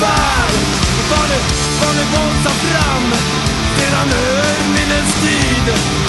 värld Var det, var det våldsamt fram? Sedan urminnes tid.